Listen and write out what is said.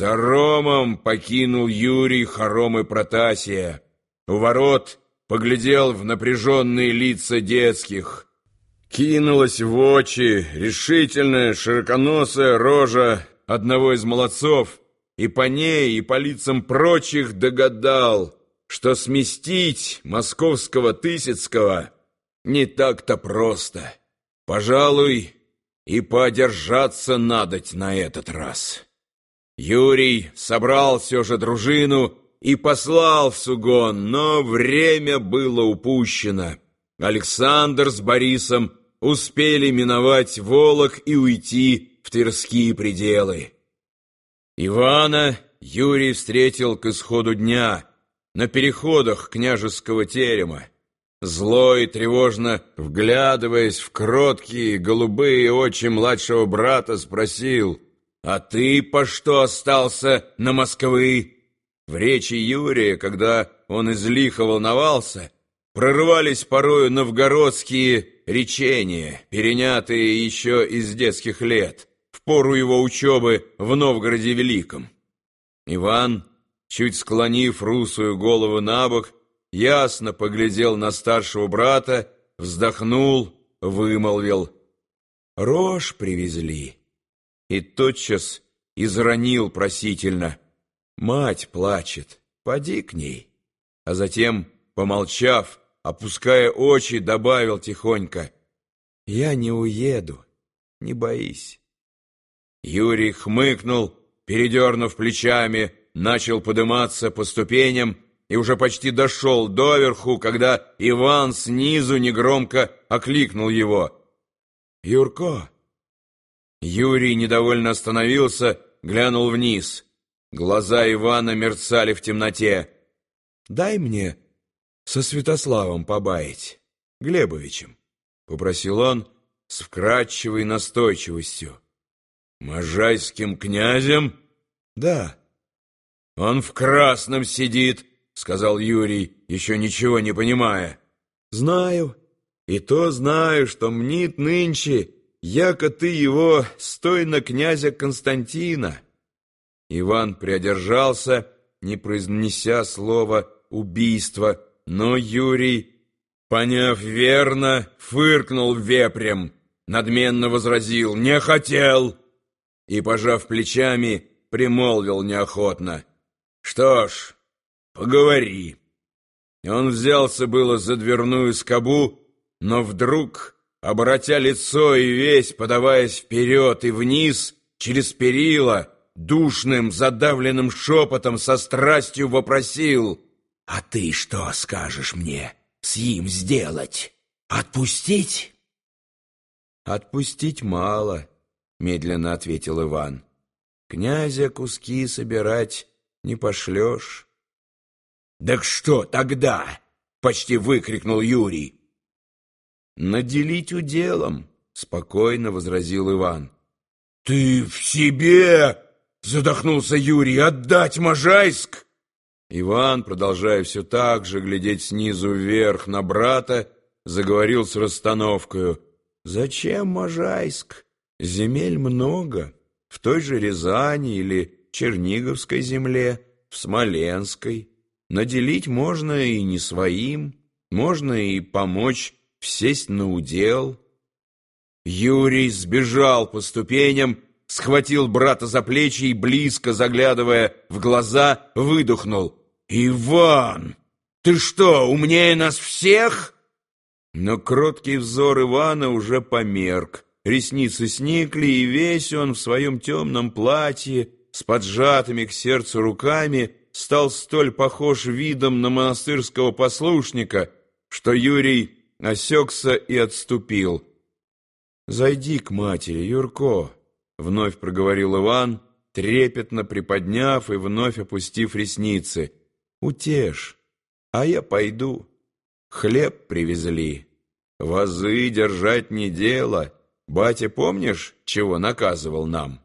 Соромом покинул Юрий хоромы Протасия. У ворот поглядел в напряженные лица детских. Кинулась в очи решительная широконосая рожа одного из молодцов, и по ней, и по лицам прочих догадал, что сместить московского Тысяцкого не так-то просто. Пожалуй, и подержаться надоть на этот раз. Юрий собрал все же дружину и послал в Сугон, но время было упущено. Александр с Борисом успели миновать Волок и уйти в Тверские пределы. Ивана Юрий встретил к исходу дня на переходах княжеского терема. Злой и тревожно вглядываясь в кроткие голубые очи младшего брата, спросил, «А ты по что остался на Москвы?» В речи Юрия, когда он излихо волновался, прорывались порою новгородские речения, перенятые еще из детских лет, в пору его учебы в Новгороде Великом. Иван, чуть склонив русую голову на бок, ясно поглядел на старшего брата, вздохнул, вымолвил. «Рожь привезли». И тотчас изранил просительно. «Мать плачет, поди к ней». А затем, помолчав, опуская очи, добавил тихонько. «Я не уеду, не боись». Юрий хмыкнул, передернув плечами, начал подниматься по ступеням, и уже почти дошел доверху, когда Иван снизу негромко окликнул его. «Юрко!» Юрий недовольно остановился, глянул вниз. Глаза Ивана мерцали в темноте. «Дай мне со Святославом побаять, Глебовичем», — попросил он с вкрадчивой настойчивостью. «Можайским князем?» «Да». «Он в красном сидит», — сказал Юрий, еще ничего не понимая. «Знаю, и то знаю, что мнит нынче, яко ты его стой на князя Константина». Иван приодержался, не произнеся слова «убийство», но Юрий, поняв верно, фыркнул вепрем, надменно возразил «не хотел» и, пожав плечами, примолвил неохотно «что ж, поговори». Он взялся было за дверную скобу, но вдруг, обратя лицо и весь, подаваясь вперед и вниз, через перила, душным, задавленным шепотом со страстью вопросил, «А ты что скажешь мне с им сделать? Отпустить?» «Отпустить мало», — медленно ответил Иван. «Князя куски собирать не пошлешь». «Так что тогда?» — почти выкрикнул Юрий. «Наделить уделом», — спокойно возразил Иван. «Ты в себе!» — задохнулся Юрий. «Отдать Можайск!» Иван, продолжая все так же глядеть снизу вверх на брата, заговорил с расстановкою. «Зачем Можайск? Земель много. В той же Рязани или Черниговской земле, в Смоленской. Наделить можно и не своим, можно и помочь сесть на удел». Юрий сбежал по ступеням, схватил брата за плечи и, близко заглядывая в глаза, выдохнул. «Иван, ты что, умнее нас всех?» Но кроткий взор Ивана уже померк. Ресницы сникли, и весь он в своем темном платье, с поджатыми к сердцу руками, стал столь похож видом на монастырского послушника, что Юрий осекся и отступил. «Зайди к матери, Юрко», — вновь проговорил Иван, трепетно приподняв и вновь опустив ресницы. «Утешь, а я пойду. Хлеб привезли. Вазы держать не дело. Батя, помнишь, чего наказывал нам?»